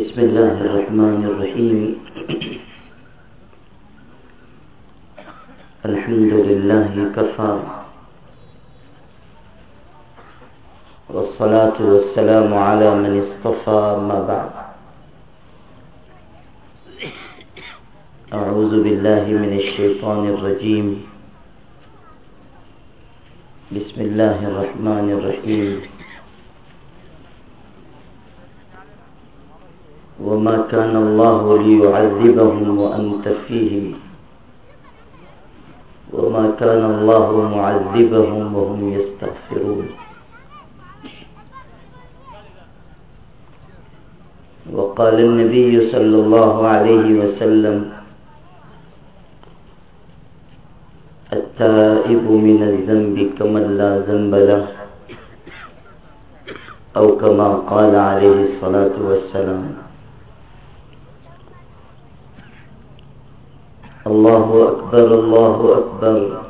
بسم الله الرحمن الرحيم. الحمد لله كفى. والصلاة والسلام على من اصطفى ما بعد. أعوذ بالله من الشيطان الرجيم. بسم الله الرحمن الرحيم. وما كان الله ليعذبهم وأنت فيهم. وما كان الله معذبهم وهم يستغفرون. وقال النبي صلى الله عليه وسلم التائب من الذنب كمن لا ذنب له أو كما قال عليه الصلاة والسلام. الله أكبر الله أكبر.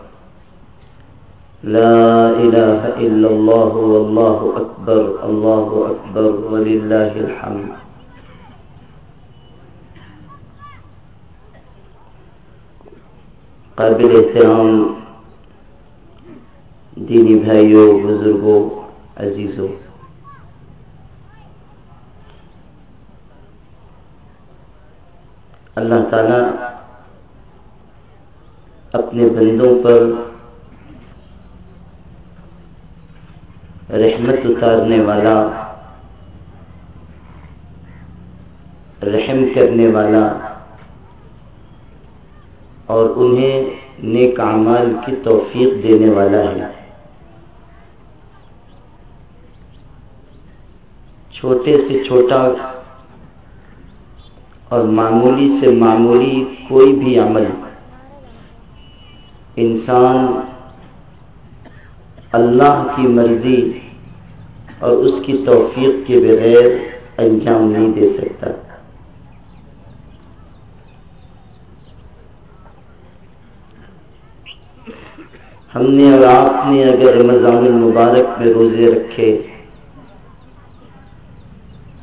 لا إله إلا الله والله أكبر الله أكبر ولله الحمد. قابل احترام دینی بھائیوں بزرگوں عزیزوں اللہ تعالی اپنے بندوں پر رحمت اتارنے والا، رحم کرنے والا اور انہیں نیک اعمال کی توفیق دینے والا ہے۔ چھوٹے سے چھوٹا اور معمولی سے معمولی کوئی بھی عمل انسان اللہ کی مرضی اور اس کی توفیق کے بغیر انجام نہیں دے سکتا۔ ہم نے اور آپ نے اگر رمضان المبارک میں روزے رکھے،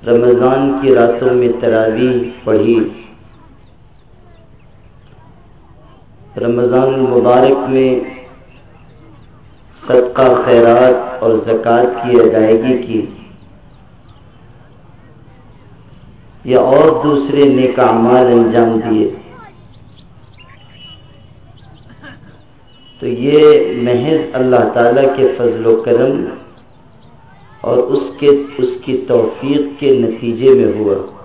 رمضان کی راتوں میں تراویح پڑھی رمضان المبارک میں صدقہ، خیرات اور زکوٰۃ کی ادائیگی کی یا اور دوسرے نیک اعمال انجام دیے۔ تو یہ محض اللہ تعالی کے فضل و کرم اور اس کے، اس کی توفیق کے نتیجے میں ہوا۔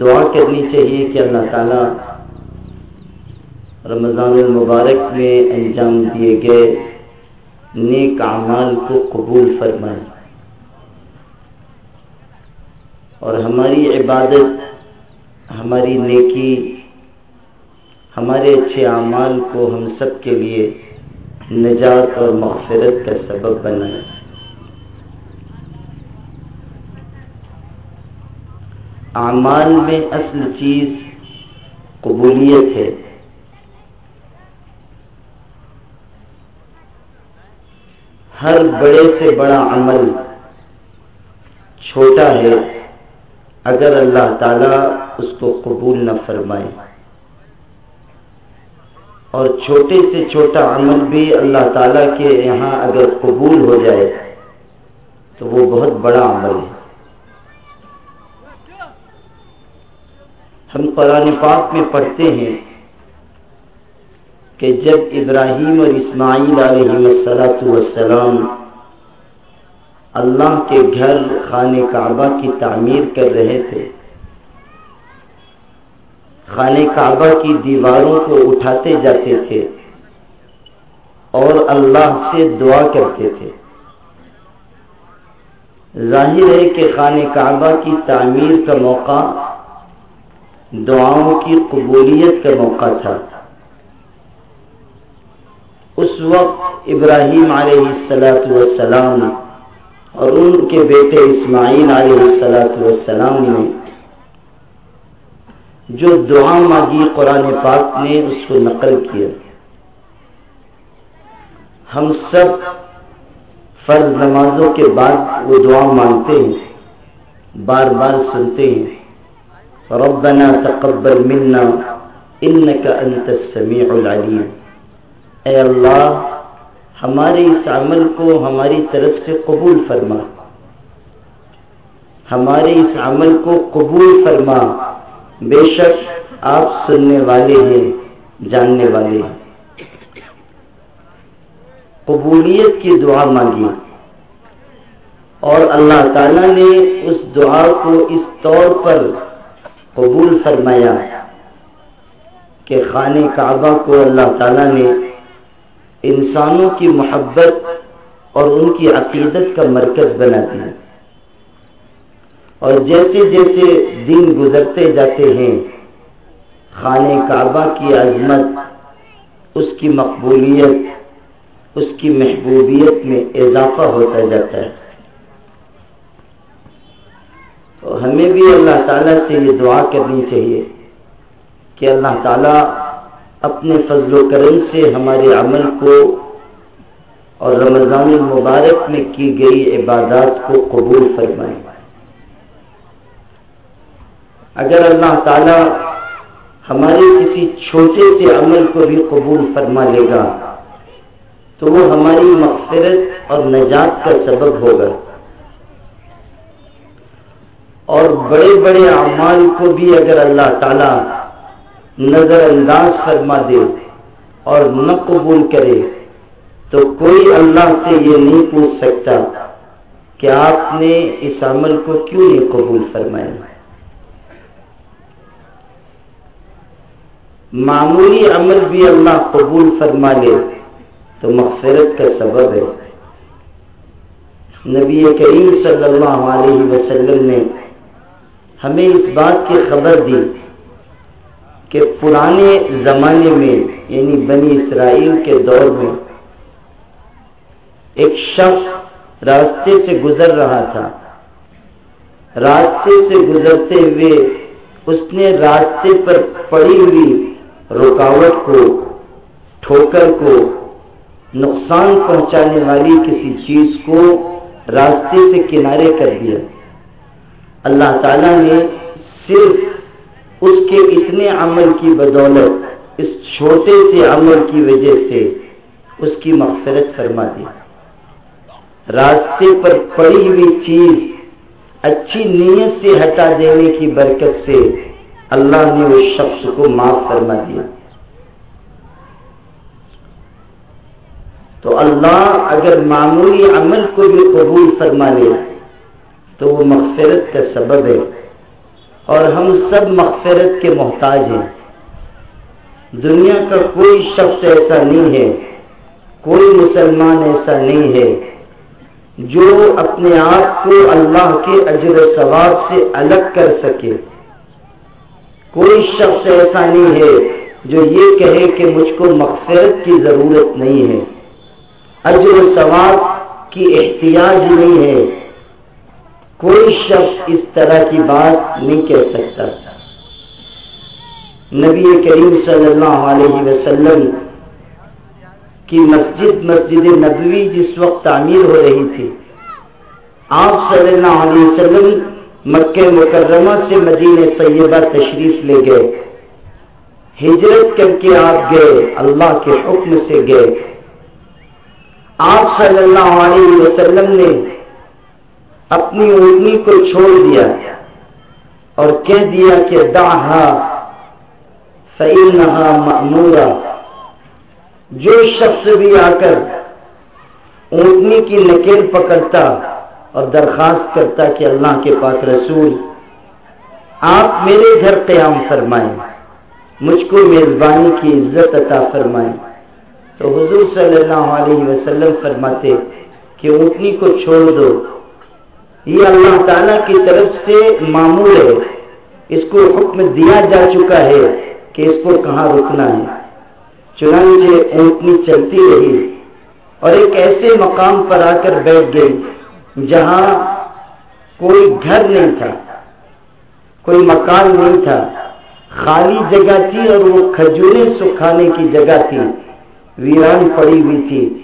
دعا کرنی چاہیے کہ اللہ تعالی رمضان المبارک میں انجام دیے گئے نیک اعمال کو قبول فرمائے اور ہماری عبادت، ہماری نیکی، ہمارے اچھے اعمال کو ہم سب کے لیے نجات اور مغفرت کا سبب بنائے۔ اعمال میں اصل چیز قبولیت ہے۔ ہر بڑے سے بڑا عمل چھوٹا ہے، اگر اللہ تعالی اس کو قبول نہ فرمائے۔ اور چھوٹے سے چھوٹا عمل بھی اللہ تعالیٰ کے یہاں اگر قبول ہو جائے، تو وہ بہت بڑا عمل ہے۔ ہم قرآن پاک میں پڑھتے ہیں کہ جب ابراہیم اور اسماعیل علیہ السلاۃ والسلام اللہ کے گھر خانہ کعبہ کی تعمیر کر رہے تھے، خانہ کعبہ کی دیواروں کو اٹھاتے جاتے تھے اور اللہ سے دعا کرتے تھے۔ ظاہر ہے کہ خانہ کعبہ کی تعمیر کا موقع دعاؤں کی قبولیت کا موقع تھا۔ اس وقت ابراہیم علیہ السلاۃ والسلام اور ان کے بیٹے اسماعیل علیہ السلاۃ والسلام نے جو دعا مانگی قرآن پاک نے اس کو نقل کیا۔ ہم سب فرض نمازوں کے بعد وہ دعا مانگتے ہیں، بار بار سنتے ہیں۔ ربنا تقبل منا انك انت السميع العليم۔ اے اللہ، ہمارے اس عمل کو، ہماری طرف سے قبول فرما۔ ہمارے اس عمل کو قبول فرما۔ بے شک آپ سننے والے ہیں، جاننے والے۔ ہیں قبولیت کی دعا مانگی۔ اور اللہ تعالیٰ نے اس دعا کو اس طور پر قبول فرمایا کہ خانہ کعبہ کو اللہ تعالیٰ نے انسانوں کی محبت اور ان کی عقیدت کا مرکز بنا دیا۔ اور جیسے جیسے دن گزرتے جاتے ہیں، خانہ کعبہ کی عظمت، اس کی مقبولیت، اس کی محبوبیت میں اضافہ ہوتا جاتا ہے۔ ہمیں بھی اللہ تعالیٰ سے یہ دعا کرنی چاہیے کہ اللہ تعالیٰ اپنے فضل و کرم سے ہمارے عمل کو اور رمضان المبارک میں کی گئی عبادات کو قبول فرمائے۔ اگر اللہ تعالیٰ ہمارے کسی چھوٹے سے عمل کو بھی قبول فرما لے گا، تو وہ ہماری مغفرت اور نجات کا سبب ہوگا۔ اور بڑے بڑے اعمال کو بھی اگر اللہ تعالی نظر انداز فرما دے اور نہ قبول کرے، تو کوئی اللہ سے یہ نہیں پوچھ سکتا کہ آپ نے اس عمل کو کیوں نہیں قبول فرمایا۔ معمولی عمل بھی اللہ قبول فرما لے، تو مغفرت کا سبب ہے۔ نبی کریم صلی اللہ علیہ وسلم نے ہمیں اس بات کی خبر دی کہ پرانے زمانے میں یعنی بنی اسرائیل کے دور میں، ایک شخص راستے سے گزر رہا تھا۔ راستے سے گزرتے ہوئے اس نے راستے پر پڑی ہوئی رکاوٹ کو، ٹھوکر کو، نقصان پہنچانے والی کسی چیز کو راستے سے کنارے کر دیا۔ اللہ تعالیٰ نے صرف اس کے اتنے عمل کی بدولت، اس چھوٹے سے عمل کی وجہ سے اس کی مغفرت فرما دی۔ راستے پر پڑی ہوئی چیز اچھی نیت سے ہٹا دینے کی برکت سے اللہ نے اس شخص کو معاف فرما دیا۔ تو اللہ اگر معمولی عمل کو بھی قبول فرما لے تو وہ مغفرت کا سبب ہے۔ اور ہم سب مغفرت کے محتاج ہیں۔ دنیا کا کوئی شخص ایسا نہیں ہے، کوئی مسلمان ایسا نہیں ہے جو اپنے آپ کو اللہ کے اجر ثواب سے الگ کر سکے۔ کوئی شخص ایسا نہیں ہے جو یہ کہے کہ مجھ کو مغفرت کی ضرورت نہیں ہے۔ اجر و ثواب کی احتیاج نہیں ہے۔ کوئی شخص اس طرح کی بات نہیں کہہ سکتا۔ نبی کریم صلی اللہ علیہ وسلم کی مسجد مسجد نبوی جس وقت تعمیر ہو رہی تھی، آپ صلی اللہ علیہ وسلم مکہ مکرمہ سے مدینہ طیبہ تشریف لے گئے۔ ہجرت کر کے آپ گئے، اللہ کے حکم سے گئے۔ آپ صلی اللہ علیہ وسلم نے اپنی اونٹنی کو چھوڑ دیا اور کہہ دیا کہ داہا فعلنہا معمورا جو شخص بھی آ کر اونٹنی کی نکیل پکڑتا اور درخواست کرتا کہ اللہ کے پاک رسول، آپ میرے گھر قیام فرمائیں، مجھ کو میزبانی کی عزت عطا فرمائیں۔ تو حضور صلی اللہ علیہ وسلم فرماتے کہ اونٹنی کو چھوڑ دو۔ یہ اللہ تعالی کی طرف سے معمول ہے۔ اس کو حکم دیا جا چکا ہے کہ اس کو کہاں رکنا ہے۔ چنانچہ اونٹنی چلتی رہی اور ایک ایسے مقام پر آ کر بیٹھ گئی جہاں کوئی گھر نہیں تھا، کوئی مکان نہیں تھا۔ خالی جگہ تھی اور وہ کھجورے سکھانے کی جگہ تھی۔ ویران پڑی ہوئی تھی۔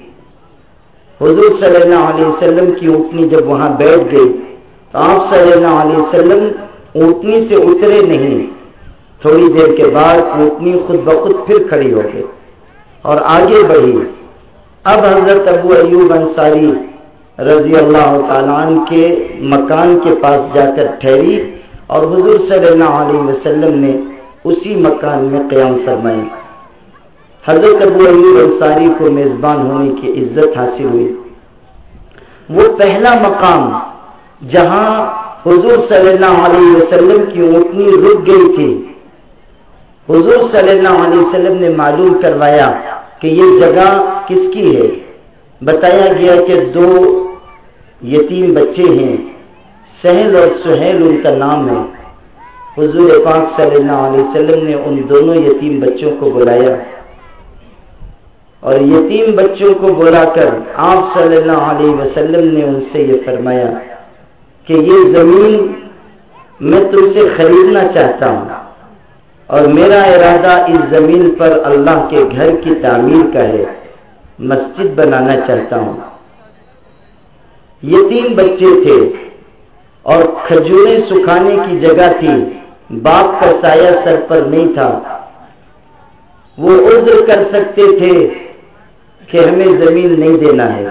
حضور صلی اللہ علیہ وسلم کی اونٹنی جب وہاں بیٹھ گئی تو آپ صلی اللہ علیہ وسلم اونٹنی سے اترے نہیں۔ تھوڑی دیر کے بعد اونٹنی خود بخود پھر کھڑی ہو گئی اور آگے بڑھی۔ اب حضرت ابو ایوب انصاری رضی اللہ تعالیٰ عنہ کے مکان کے پاس جا کر ٹھہری اور حضور صلی اللہ علیہ وسلم نے اسی مکان میں قیام فرمائی حضرت ابو ایوب انصاری کو میزبان ہونے کی عزت حاصل ہوئی۔ وہ پہلا مقام جہاں حضور صلی اللہ علیہ وسلم کی اونٹنی رک گئی تھی۔ حضور صلی اللہ علیہ وسلم نے معلوم کروایا کہ یہ جگہ کس کی ہے۔ بتایا گیا کہ دو یتیم بچے ہیں۔ سہل اور سہیل ان کا نام ہے۔ حضور پاک صلی اللہ علیہ وسلم نے ان دونوں یتیم بچوں کو بلایا۔ اور یتیم بچوں کو بلا کر آپ صلی اللہ علیہ وسلم نے ان سے یہ فرمایا کہ یہ زمین میں تم سے خریدنا چاہتا ہوں اور میرا ارادہ اس زمین پر اللہ کے گھر کی تعمیر کا ہے، مسجد بنانا چاہتا ہوں۔ یہ تین بچے تھے اور کھجورے سکھانے کی جگہ تھی، باپ کا سایہ سر پر نہیں تھا۔ وہ عذر کر سکتے تھے کہ ہمیں زمین نہیں دینا ہے۔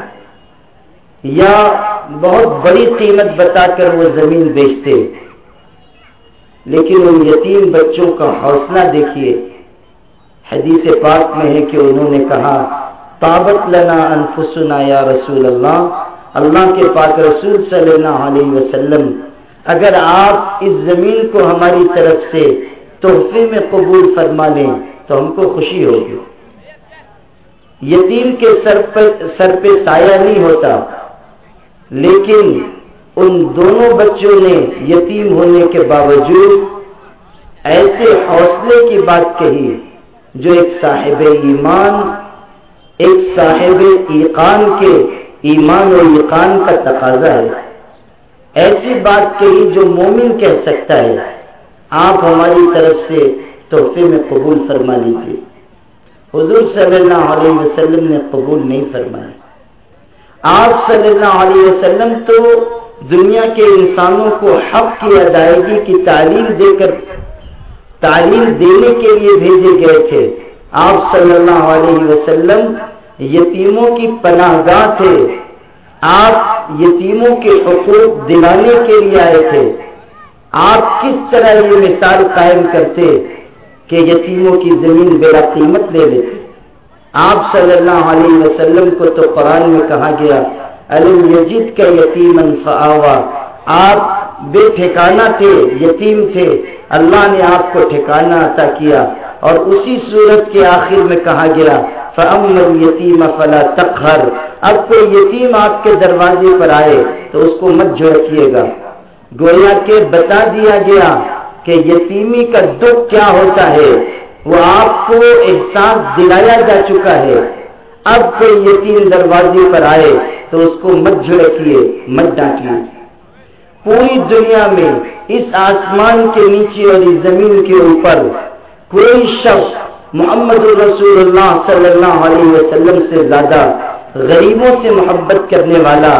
یا بہت بڑی قیمت بتا کر وہ زمین بیچتے۔ لیکن ان یتیم بچوں کا حوصلہ دیکھیے۔ حدیث پاک میں ہے کہ انہوں نے کہا تابت لنا انفسنا یا رسول اللہ اللہ کے پاک رسول صلی اللہ علیہ وسلم، اگر آپ اس زمین کو ہماری طرف سے تحفے میں قبول فرما لیں تو ہم کو خوشی ہوگی۔ یتیم کے سر سر پہ سایہ نہیں ہوتا۔ لیکن ان دونوں بچوں نے یتیم ہونے کے باوجود ایسے حوصلے کی بات کہی جو ایک صاحب ایمان، ایک صاحب ایقان کے ایمان و ایقان کا تقاضا ہے۔ ایسی بات کہی جو مومن کہہ سکتا ہے۔ آپ ہماری طرف سے تحفے میں قبول فرما لیجیے حضور صلی اللہ علیہ وسلم نے قبول نہیں فرمایا۔ آپ صلی اللہ علیہ وسلم تو دنیا کے انسانوں کو حق کی ادائیگی کی تعلیم دے کر تعلیم دینے کے لیے بھیجے گئے تھے۔ آپ صلی اللہ علیہ وسلم یتیموں کی پناہ گاہ تھے۔ آپ یتیموں کے حقوق دلانے کے لیے آئے تھے۔ آپ کس طرح یہ مثال قائم کرتے؟ کہ یتیموں کی زمین بیڑا قیمت لے لیتے آپ صلی اللہ علیہ وسلم کو تو قرآن میں کہا گیا علم یجید کا یتیم آپ بے ٹھکانہ تھے، یتیم تھے۔ اللہ نے آپ کو ٹھکانہ عطا کیا۔ اور اسی صورت کے آخر میں کہا گیا فَأَمَّ یتیم فلا تقہر اب کوئی یتیم آپ کے دروازے پر آئے تو اس کو مت جھڑکیے گا۔ گویا کے بتا دیا گیا کہ یتیمی کا دکھ کیا ہوتا ہے؟ وہ آپ کو احساس دلایا جا چکا ہے۔ اب کوئی یتیم دروازے پر آئے تو اس کو مت جھڑکیے، مت ڈانٹیے۔ پوری دنیا میں اس آسمان کے نیچے اور اس زمین کے اوپر کوئی شخص محمد رسول اللہ صلی اللہ علیہ وسلم سے زیادہ غریبوں سے محبت کرنے والا،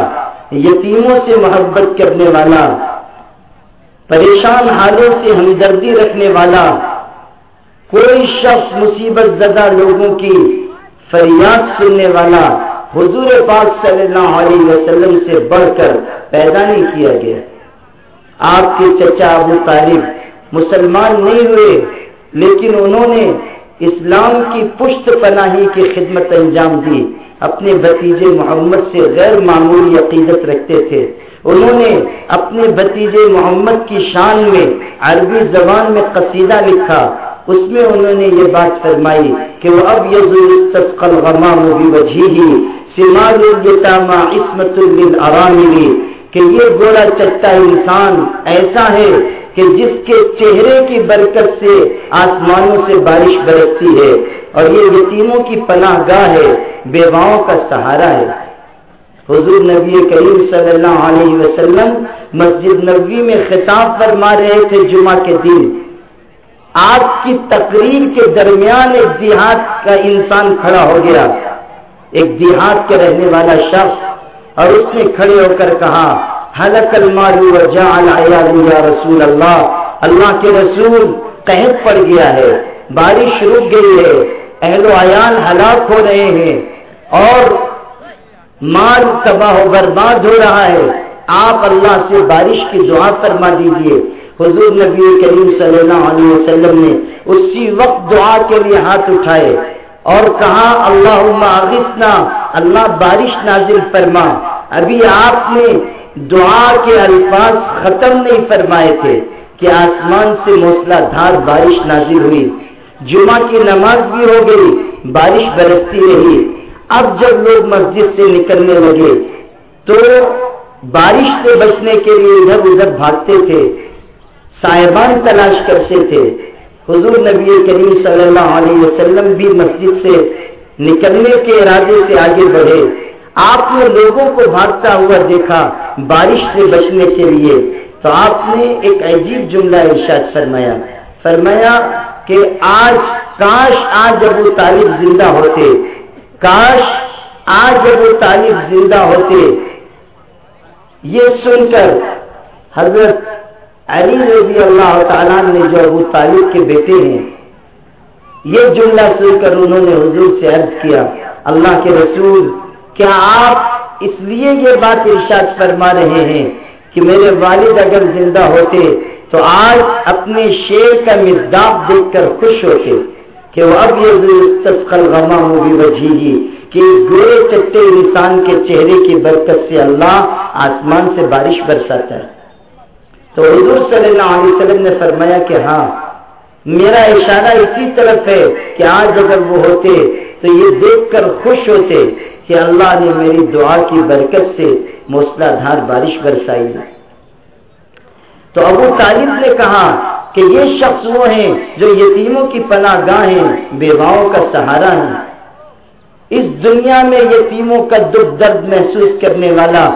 یتیموں سے محبت کرنے والا پریشان حالوں سے ہمدردی رکھنے والا کوئی شخص مصیبت زدہ لوگوں کی فریاد سننے والا حضور پاک صلی اللہ علیہ وسلم سے بڑھ کر پیدا نہیں کیا گیا۔ آپ کے چچا ابو طالب مسلمان نہیں ہوئے، لیکن انہوں نے اسلام کی پشت پناہی کی خدمت انجام دی۔ اپنے بتیجے محمد سے غیر معمولی عقیدت رکھتے تھے۔ انہوں نے اپنے بتیجے محمد کی شان میں عربی زبان میں قصیدہ لکھا۔ اس میں انہوں نے یہ بات فرمائی کہ وہ اب یزول غمام بھی وجہ ہی سمال عصمت للارامل کہ یہ گوڑا چٹا انسان ایسا ہے کہ جس کے چہرے کی برکت سے آسمانوں سے بارش برستی ہے، اور یہ یتیموں کی پناہ گاہ ہے، بیواؤں کا سہارا ہے۔ حضور نبی کریم صلی اللہ علیہ وسلم مسجد نبوی میں خطاب فرما رہے تھے جمعہ کے دن۔ آپ کی تقریر کے درمیان ایک دیہات کا انسان کھڑا ہو گیا۔ ایک دیہات کے رہنے والا شخص اور اس نے کھڑے ہو کر کہا حلق المالو یا رسول اللہ۔ اللہ کے رسول قحط پڑ گیا ہے، بارش رک گئی ہے، اہل و عیال ہلاک ہو رہے ہیں اور مال تباہ و برباد ہو رہا ہے۔ آپ اللہ سے بارش کی دعا فرما دیجیے۔ حضور نبی کریم صلی اللہ علیہ وسلم نے اسی وقت دعا کے لیے ہاتھ اٹھائے۔ اور کہا اللہ اللہ بارش نازل فرما۔ ابھی آپ نے دعا کے الفاظ ختم نہیں فرمائے تھے کہ آسمان سے موسلا دھار بارش نازل ہوئی۔ جمعہ کی نماز بھی ہو گئی، بارش برستی رہی۔ اب جب لوگ مسجد سے نکلنے لگے تو بارش سے بچنے کے لیے ادھر ادھر بھاگتے تھے، صاحبان تلاش کرتے تھے۔ حضور نبی کریم صلی اللہ علیہ وسلم بھی مسجد سے نکلنے کے ارادے سے آگے بڑھے۔ آپ نے لوگوں کو بھاگتا ہوا دیکھا بارش سے بچنے کے لیے۔ تو آپ نے ایک عجیب جملہ ارشاد فرمایا۔ فرمایا کہ آج کاش آج ابو طالب زندہ ہوتے۔ کاش آج ابو طالب زندہ ہوتے یہ سن کر حضرت علی رضی اللہ تعالیٰ نے جو ابو طالب کے بیٹے ہیں، یہ جملہ سن کر انہوں نے حضور سے عرض کیا، اللہ کے رسول، کیا آپ اس لیے یہ بات ارشاد فرما رہے ہیں کہ میرے والد اگر زندہ ہوتے تو آج اپنے شیر کا مزداب دیکھ کر خوش ہوتے؟ کہ وہ اب یہ غما ہو بھی وجہ کہ اس گرے چٹے انسان کے چہرے کی برکت سے اللہ آسمان سے بارش برساتا ہے۔ تو حضور صلی اللہ علیہ وسلم نے فرمایا کہ ہاں میرا اشارہ اسی طرف ہے کہ آج اگر وہ ہوتے تو یہ دیکھ کر خوش ہوتے کہ اللہ نے میری دعا کی برکت سے موسلا دھار بارش برسائی۔ تو ابو طالب نے کہا کہ یہ شخص وہ ہیں جو یتیموں کی پناہ گاہیں بیواؤں کا سہارا ہے اس دنیا میں یتیموں کا دکھ درد محسوس کرنے والا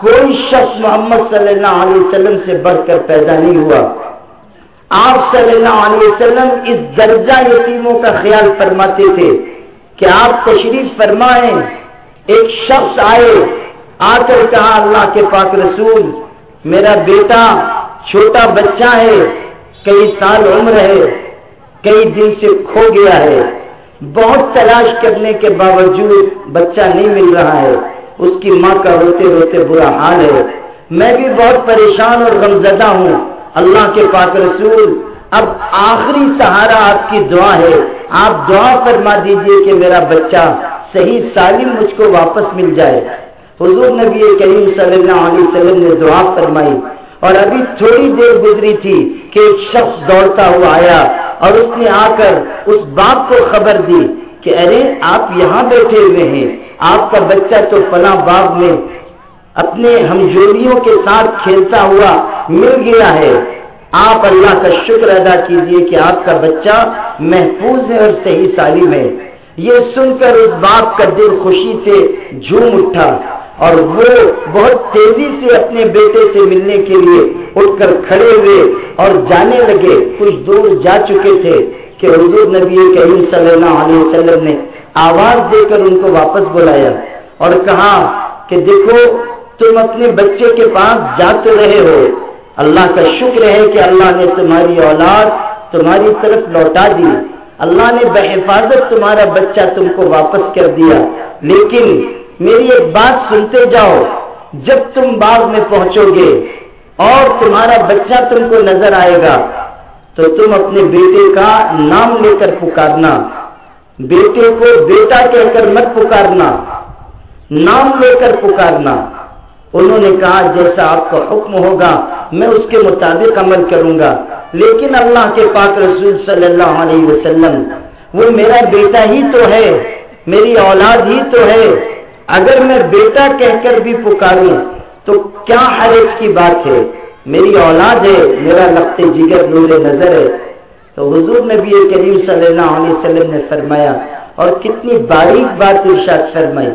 کوئی شخص محمد صلی اللہ علیہ وسلم سے بڑھ کر پیدا نہیں ہوا۔ آپ صلی اللہ علیہ وسلم اس درجہ یتیموں کا خیال فرماتے تھے کہ آپ تشریف فرمائیں۔ ایک شخص آئے، آ کر کہا، اللہ کے پاک رسول، میرا بیٹا، چھوٹا بچہ ہے کئی سال عمر ہے، کئی دن سے کھو گیا ہے۔ بہت تلاش کرنے کے باوجود بچہ نہیں مل رہا ہے۔ اس کی ماں کا روتے روتے برا حال ہے۔ میں بھی بہت پریشان اور غمزدہ ہوں۔ اللہ کے پاک رسول، اب آخری سہارا آپ کی دعا ہے۔ آپ دعا فرما دیجیے کہ میرا بچہ صحیح سالم مجھ کو واپس مل جائے۔ حضور نبی کریم صلی اللہ علیہ وسلم نے دعا فرمائی۔ اور ابھی تھوڑی دیر گزری تھی کہ ایک شخص دوڑتا ہوا آیا اور اس نے آ کر اس باپ کو خبر دی کہ ارے، آپ یہاں بیٹھے ہوئے ہیں۔ آپ کا بچہ تو فلاں باغ میں اپنے ہمجوریوں کے ساتھ کھیلتا ہوا مل گیا ہے۔ آپ اللہ کا شکر ادا کیجیے کہ آپ کا بچہ محفوظ ہے اور صحیح سالم ہے۔ یہ سن کر اس باپ کا دل خوشی سے جھوم اٹھا۔ اور وہ بہت تیزی سے اپنے بیٹے سے ملنے کے لیے اٹھ کر کھڑے ہوئے اور جانے لگے۔ کچھ دور جا چکے تھے کہ حضور نبی کریم صلی اللہ علیہ وسلم نے آواز دے کر ان کو واپس بلایا اور کہا کہ دیکھو، تم اپنے بچے کے پاس جا تو رہے ہو۔ اللہ کا شکر ہے کہ اللہ نے تمہاری اولاد تمہاری طرف لوٹا دی۔ اللہ نے بحفاظت تمہارا بچہ تم کو واپس کر دیا۔ لیکن میری ایک بات سنتے جاؤ، جب تم باغ میں پہنچو گے اور تمہارا بچہ تم کو نظر آئے گا، تو تم اپنے بیٹے کا نام لے کر پکارنا۔ بیٹے کو بیٹا کہہ کر مت پکارنا، نام لے کر پکارنا۔ انہوں نے کہا، جیسا آپ کا حکم ہوگا، میں اس کے مطابق عمل کروں گا۔ لیکن اللہ کے پاک رسول صلی اللہ علیہ وسلم، وہ میرا بیٹا ہی تو ہے، میری اولاد ہی تو ہے۔ اگر میں بیٹا کہہ کر بھی پکاروں تو کیا حرج کی بات ہے؟ میری اولاد ہے، میرا لگتے جگر نور نظر ہے۔ تو حضور نبی کریم صلی اللہ علیہ وسلم نے فرمایا، اور کتنی باریک بات ارشاد فرمائی۔